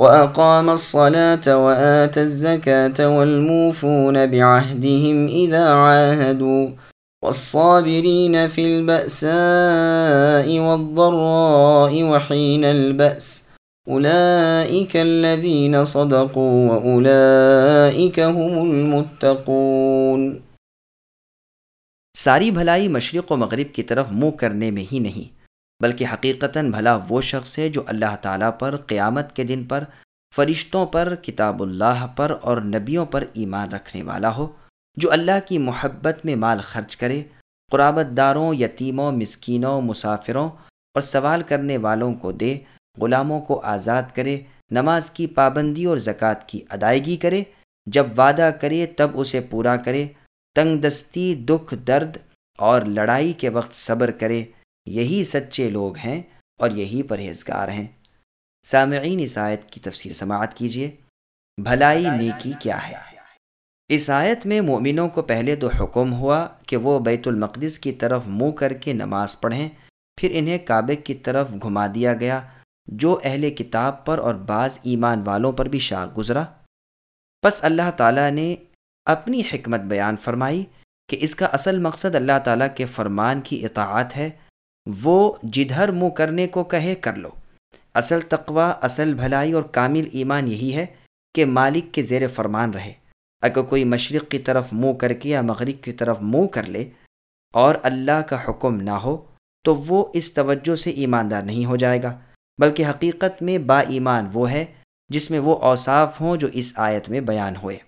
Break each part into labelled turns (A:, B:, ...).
A: وأقام الصلاة وآتى الزكاة والموفون بعهدهم إذا عاهدوا والصابرين في البأساء والضراء وحين البأس أولئك الذين صدقوا وأولئك هم المتقون
B: ساری بھلائی مشرق و مغرب کی طرف منہ کرنے میں ہی نہیں۔ بلکہ حقیقتاً بھلا وہ شخص ہے جو اللہ تعالیٰ پر، قیامت کے دن پر فرشتوں پر، کتاب اللہ پر اور نبیوں پر ایمان رکھنے والا ہو، جو اللہ کی محبت میں مال خرچ کرے قرابت داروں یتیموں، مسکینوں، مسافروں اور سوال کرنے والوں کو دے، غلاموں کو آزاد کرے، نماز کی پابندی اور زکوٰۃ کی ادائیگی کرے، جب وعدہ کرے تب اسے پورا کرے تنگ دستی دکھ، درد اور لڑائی کے وقت صبر کرے۔ یہی سچے لوگ ہیں اور یہی پرہیزگار ہیں۔ سامعین اس آیت کی تفسیر سماعت کیجیے بھلائی نیکی کیا ہے؟ اس آیت میں مومنوں کو پہلے تو حکم ہوا کہ وہ بیت المقدس کی طرف منہ کر کے نماز پڑھیں، پھر انہیں کعبے کی طرف گھما دیا گیا، جو اہل کتاب پر اور بعض ایمان والوں پر بھی شاخ گزرا۔ پس اللہ تعالیٰ نے اپنی حکمت بیان فرمائی کہ اس کا اصل مقصد اللہ تعالیٰ کے فرمان کی اطاعت ہے وہ جدھر منہ کرنے کو کہے کر لو۔ اصل تقوا اصل بھلائی اور کامل ایمان یہی ہے کہ مالک کے زیر فرمان رہے۔ اگر کوئی مشرق کی طرف منہ کر کے یا مغرب کی طرف منہ کر لے اور اللہ کا حکم نہ ہو، تو وہ اس توجہ سے ایماندار نہیں ہو جائے گا۔ بلکہ حقیقت میں با ایمان وہ ہے جس میں وہ اوصاف ہوں جو اس آیت میں بیان ہوئے۔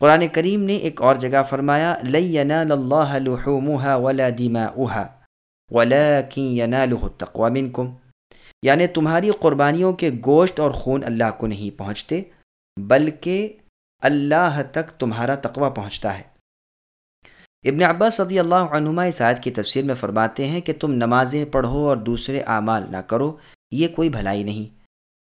B: قرآن کریم نے ایک اور جگہ فرمایا یعنی تمہاری قربانیوں کے گوشت اور خون اللہ کو نہیں پہنچتے، بلکہ اللہ تک تمہارا تقوی پہنچتا ہے۔ ابن عباس صدی اللہ عنہما اس آیت کی تفسیر میں فرماتے ہیں کہ تم نمازیں پڑھو اور دوسرے اعمال نہ کرو، یہ کوئی بھلائی نہیں۔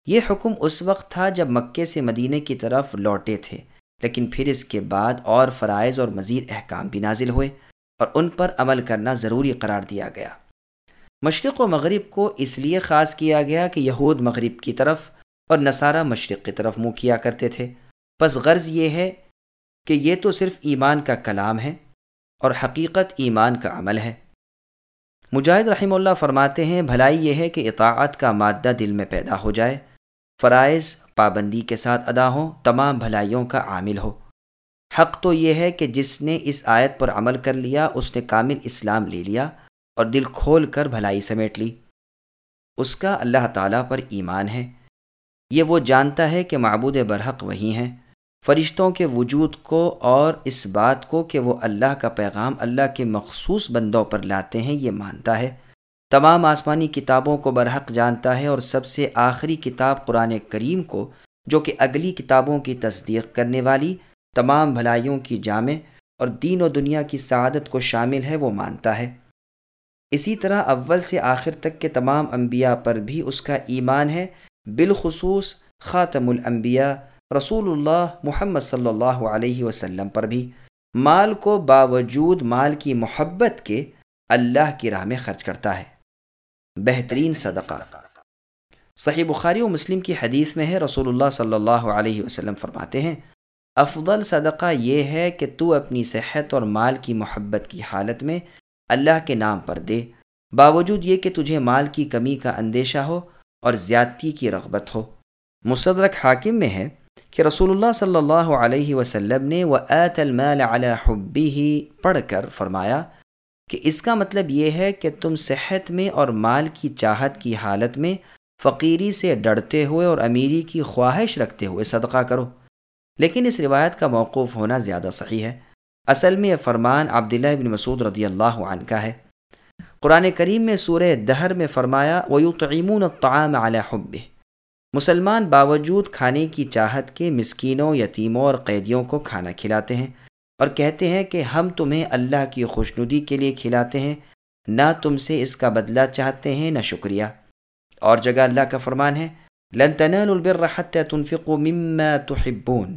B: یہ حکم اس وقت تھا جب مکے سے مدینے کی طرف لوٹے تھے، لیکن پھر اس کے بعد اور فرائض اور مزید احکام بھی نازل ہوئے۔ اور ان پر عمل کرنا ضروری قرار دیا گیا۔ مشرق و مغرب کو اس لیے خاص کیا گیا کہ یہود مغرب کی طرف اور نصارہ مشرق کی طرف منہ کیا کرتے تھے۔ بس غرض یہ ہے کہ یہ تو صرف ایمان کا کلام ہے اور حقیقت ایمان کا عمل ہے۔ مجاہد رحمہ اللہ فرماتے ہیں، بھلائی یہ ہے کہ اطاعت کا مادہ دل میں پیدا ہو جائے، فرائض، پابندی کے ساتھ ادا ہوں، تمام بھلائیوں کا عامل ہو۔ حق تو یہ ہے کہ جس نے اس آیت پر عمل کر لیا، اس نے کامل اسلام لے لیا اور دل کھول کر بھلائی سمیٹ لی۔ اس کا اللہ تعالیٰ پر ایمان ہے۔ یہ وہ جانتا ہے کہ معبود برحق وہی ہیں۔ فرشتوں کے وجود کو اور اس بات کو کہ وہ اللہ کا پیغام اللہ کے مخصوص بندوں پر لاتے ہیں، یہ مانتا ہے۔ تمام آسمانی کتابوں کو برحق جانتا ہے اور سب سے آخری کتاب قرآن کریم کو، جو کہ اگلی کتابوں کی تصدیق کرنے والی تمام بھلائیوں کی جامع اور دین و دنیا کی سعادت کو شامل ہے، وہ مانتا ہے۔ اسی طرح اول سے آخر تک کے تمام انبیاء پر بھی اس کا ایمان ہے۔ بالخصوص خاتم الانبیاء رسول اللہ محمد صلی اللہ علیہ وسلم پر بھی۔ مال کو باوجود مال کی محبت کے اللہ کی راہ میں خرچ کرتا ہے۔ بہترین صدقہ۔ صحیح بخاری و مسلم کی حدیث میں ہے، رسول اللہ صلی اللہ علیہ وسلم فرماتے ہیں افضل صدقہ یہ ہے کہ تو اپنی صحت اور مال کی محبت کی حالت میں اللہ کے نام پر دے، باوجود یہ کہ تجھے مال کی کمی کا اندیشہ ہو اور زیادتی کی رغبت ہو۔ مصدرک حاکم میں ہے کہ رسول اللہ صلی اللہ علیہ وسلم نے وہ ایت المال علی حبی ہی پڑھ کر فرمایا کہ اس کا مطلب یہ ہے کہ تم صحت میں اور مال کی چاہت کی حالت میں فقیری سے ڈرتے ہوئے اور امیری کی خواہش رکھتے ہوئے صدقہ کرو۔ لیکن اس روایت کا موقوف ہونا زیادہ صحیح ہے۔ اصل میں یہ فرمان عبداللہ بن مسعود رضی اللہ عنہ کا ہے۔ قرآن کریم میں سورہ دہر میں فرمایا ویطعمون الطعام علی حبہ مسلمان باوجود کھانے کی چاہت کے مسکینوں، یتیموں اور قیدیوں کو کھانا کھلاتے ہیں اور کہتے ہیں کہ ہم تمہیں اللہ کی خوشنودی کے لیے کھلاتے ہیں، نہ تم سے اس کا بدلہ چاہتے ہیں، نہ شکریہ۔ اور جگہ اللہ کا فرمان ہے، لن تنالوا البر حتى تنفقوا مما تحبون۔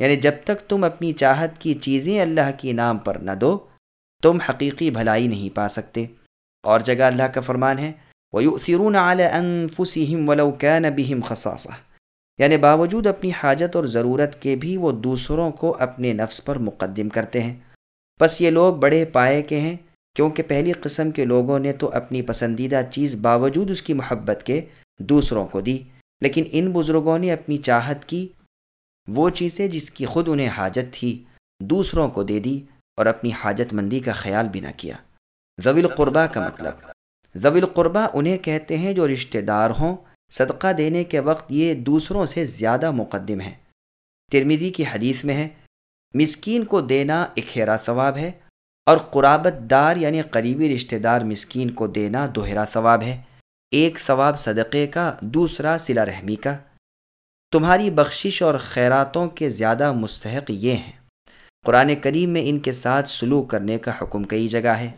B: یعنی جب تک تم اپنی چاہت کی چیزیں اللہ کے نام پر نہ دو، تم حقیقی بھلائی نہیں پا سکتے۔ اور جگہ اللہ کا فرمان ہے، وَيُؤْثِرُونَ عَلَىٰ أَنفُسِهِمْ وَلَوْ كَانَ بِهِمْ خَصَاصَةً۔ یعنی باوجود اپنی حاجت اور ضرورت کے بھی وہ دوسروں کو اپنے نفس پر مقدم کرتے ہیں۔ بس یہ لوگ بڑے پائے کے ہیں، کیونکہ پہلی قسم کے لوگوں نے تو اپنی پسندیدہ چیز باوجود اس کی محبت کے دوسروں کو دی، لیکن ان بزرگوں نے اپنی چاہت کی وہ چیزیں جس کی خود انہیں حاجت تھی، دوسروں کو دے دی اور اپنی حاجت مندی کا خیال بھی نہ کیا۔ ضوی القربہ کا مطلب۔ ضوی القربہ انہیں کہتے ہیں جو رشتہ دار ہوں، صدقہ دینے کے وقت یہ دوسروں سے زیادہ مقدم ہیں۔ ترمیدی کی حدیث میں ہے، مسکین کو دینا اکھیرا ثواب ہے اور قرابت دار یعنی قریبی رشتہ دار مسکین کو دینا دوہرا ثواب ہے۔ ایک ثواب صدقے کا، دوسرا سلا رحمی کا۔ تمہاری بخشش اور خیراتوں کے زیادہ مستحق یہ ہیں۔ قرآن کریم میں ان کے ساتھ سلوک کرنے کا حکم کئی جگہ ہے۔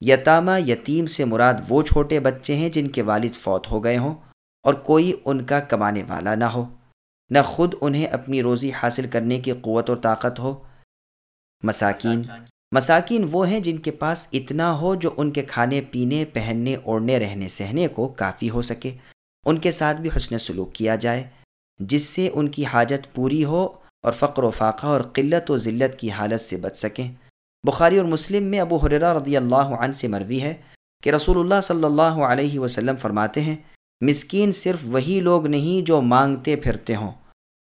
B: یتامہ یتیم سے مراد وہ چھوٹے بچے ہیں جن کے والد فوت ہو گئے ہوں اور کوئی ان کا کمانے والا نہ ہو۔ نہ خود انہیں اپنی روزی حاصل کرنے کی قوت اور طاقت ہو۔ مساکین۔ مساکین وہ ہیں جن کے پاس اتنا ہو جو ان کے کھانے، پینے، پہننے، اوڑھنے، رہنے، سہنے کو کافی ہو سکے۔ ان کے ساتھ بھی حسن سلوک کیا جائے۔ جس سے ان کی حاجت پوری ہو اور فقر و فاقہ اور قلت و ذلت کی حالت سے بچ سکیں۔ بخاری اور مسلم میں ابو حرا رضی اللہ عنہ سے مروی ہے کہ رسول اللہ صلی اللہ علیہ وسلم فرماتے ہیں، مسکین صرف وہی لوگ نہیں جو مانگتے پھرتے ہوں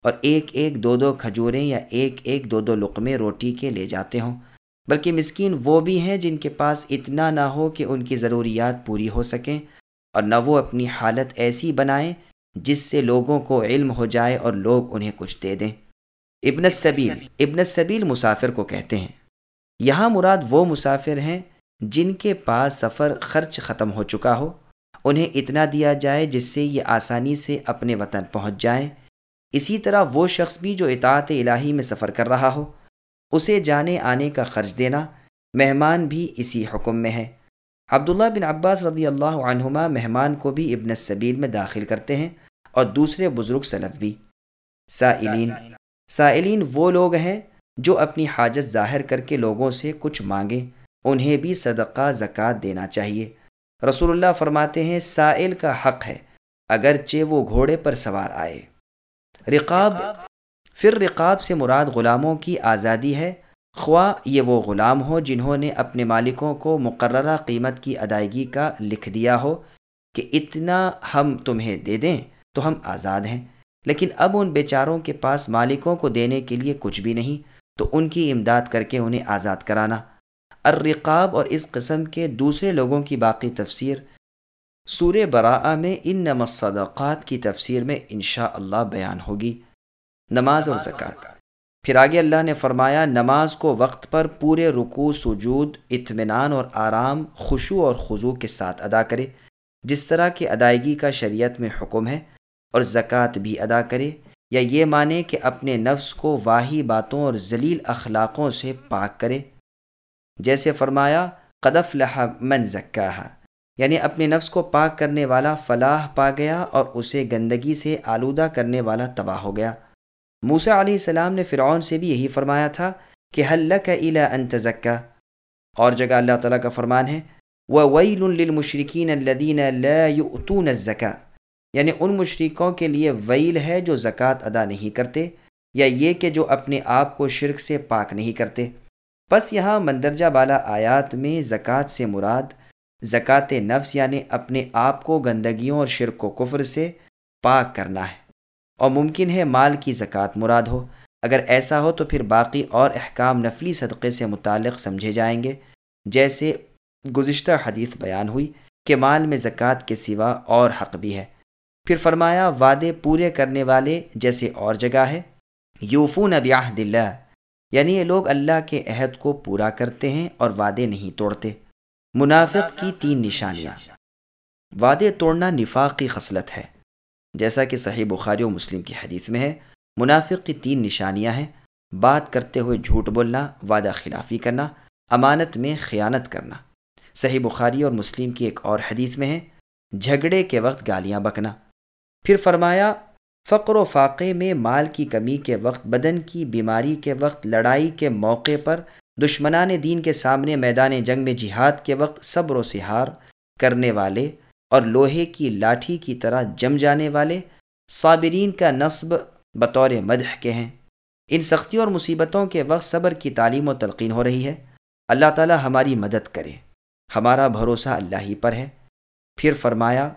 B: اور ایک ایک دو دو کھجوریں یا ایک ایک دو دو لقمے روٹی کے لے جاتے ہوں، بلکہ مسکین وہ بھی ہیں جن کے پاس اتنا نہ ہو کہ ان کی ضروریات پوری ہو سکیں اور نہ وہ اپنی حالت ایسی بنائیں جس سے لوگوں کو علم ہو جائے اور لوگ انہیں کچھ دے دیں۔ ابن السبیل ابن السبیل مسافر کو کہتے ہیں۔ یہاں مراد وہ مسافر ہیں جن کے پاس سفر خرچ ختم ہو چکا ہو۔ انہیں اتنا دیا جائے جس سے یہ آسانی سے اپنے وطن پہنچ جائیں۔ اسی طرح وہ شخص بھی جو اطاعت الہی میں سفر کر رہا ہو اسے جانے آنے کا خرچ دینا مہمان بھی اسی حکم میں ہے۔ عبداللہ بن عباس رضی اللہ عنہما مہمان کو بھی ابن السبیل میں داخل کرتے ہیں۔ اور دوسرے بزرگ سلف بھی۔ سائلین۔ سائلین وہ لوگ ہیں جو اپنی حاجت ظاہر کر کے لوگوں سے کچھ مانگیں، انہیں بھی صدقہ، زکوٰۃ دینا چاہیے۔ رسول اللہ فرماتے ہیں، سائل کا حق ہے اگرچہ وہ گھوڑے پر سوار آئے۔ رقاب۔ پھر رقاب سے مراد غلاموں کی آزادی ہے۔ خواہ یہ وہ غلام ہو جنہوں نے اپنے مالکوں کو مقررہ قیمت کی ادائیگی کا لکھ دیا ہو کہ اتنا ہم تمہیں دے دیں۔ تو ہم آزاد ہیں۔ لیکن اب ان بیچاروں کے پاس مالکوں کو دینے کے لیے کچھ بھی نہیں، تو ان کی امداد کر کے انہیں آزاد کرانا۔ الرقاب اور اس قسم کے دوسرے لوگوں کی باقی تفسیر۔ سور براء میں ان نمصدقات کی تفسیر میں انشاء اللہ بیان ہوگی۔ نماز اور زکوٰۃ۔ پھر آگے اللہ نے فرمایا، نماز کو وقت پر پورے رکوع، سجود، اطمینان اور آرام خوشو اور خضو کے ساتھ ادا کرے، جس طرح کی ادائیگی کا شریعت میں حکم ہے۔ اور زکوٰۃ بھی ادا کرے یا یہ مانے کہ اپنے نفس کو واہی باتوں اور ذلیل اخلاقوں سے پاک کرے۔ جیسے فرمایا، قدف لہ من زکا یعنی اپنے نفس کو پاک کرنے والا فلاح پا گیا اور اسے گندگی سے آلودہ کرنے والا تباہ ہو گیا۔ موسا علیہ السلام نے فرعون سے بھی یہی فرمایا تھا کہ حلق الا انت زکا اور جگہ اللہ تعالیٰ کا فرمان ہے وہ ویل للمشرقین الدین لا زکا یعنی ان مشرقوں کے لیے ویل ہے جو زکوٰۃ ادا نہیں کرتے، یا یہ کہ جو اپنے آپ کو شرک سے پاک نہیں کرتے۔ بس یہاں مندرجہ بالا آیات میں زکوٰۃ سے مراد زکوٰۃ نفس یعنی اپنے آپ کو گندگیوں اور شرک و کفر سے پاک کرنا ہے۔ اور ممکن ہے مال کی زکوٰۃ مراد ہو۔ اگر ایسا ہو تو پھر باقی اور احکام نفلی صدقے سے متعلق سمجھے جائیں گے۔ جیسے گزشتہ حدیث بیان ہوئی کہ مال میں زکوٰۃ کے سوا اور حق بھی ہے۔ پھر فرمایا، وعدے پورے کرنے والے جیسے اور جگہ ہے۔ یوفون بیاہ دلہ یعنی یہ لوگ اللہ کے عہد کو پورا کرتے ہیں اور وعدے نہیں توڑتے۔ منافق کی تین نشانیاں۔ وعدے توڑنا نفاق کی خصلت ہے۔ جیسا کہ صحیح بخاری و مسلم کی حدیث میں ہے، منافق کی تین نشانیاں ہیں۔ بات کرتے ہوئے جھوٹ بولنا، وعدہ خلافی کرنا، امانت میں خیانت کرنا۔ صحیح بخاری اور مسلم کی ایک اور حدیث میں ہے، جھگڑے کے وقت گالیاں بکنا۔ پھر فرمایا، فقر و فاقے میں مال کی کمی کے وقت، بدن کی بیماری کے وقت، لڑائی کے موقع پر، دشمنان دین کے سامنے میدان جنگ میں جہاد کے وقت، صبر و سہار کرنے والے اور لوہے کی لاٹھی کی طرح جم جانے والے، صابرین کا نصب بطور مدح کے ہیں۔ ان سختیوں اور مصیبتوں کے وقت صبر کی تعلیم و تلقین ہو رہی ہے۔ اللہ تعالی ہماری مدد کرے۔ ہمارا بھروسہ اللہ ہی پر ہے۔ پھر فرمایا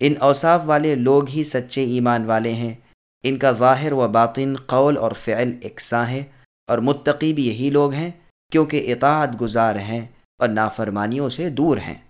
B: ان اوصاف والے لوگ ہی سچے ایمان والے ہیں۔ ان کا ظاہر و باطن قول اور فعل اقساں ہے اور متقی بھی یہی لوگ ہیں کیونکہ اطاعت گزار ہیں اور نافرمانیوں سے دور ہیں۔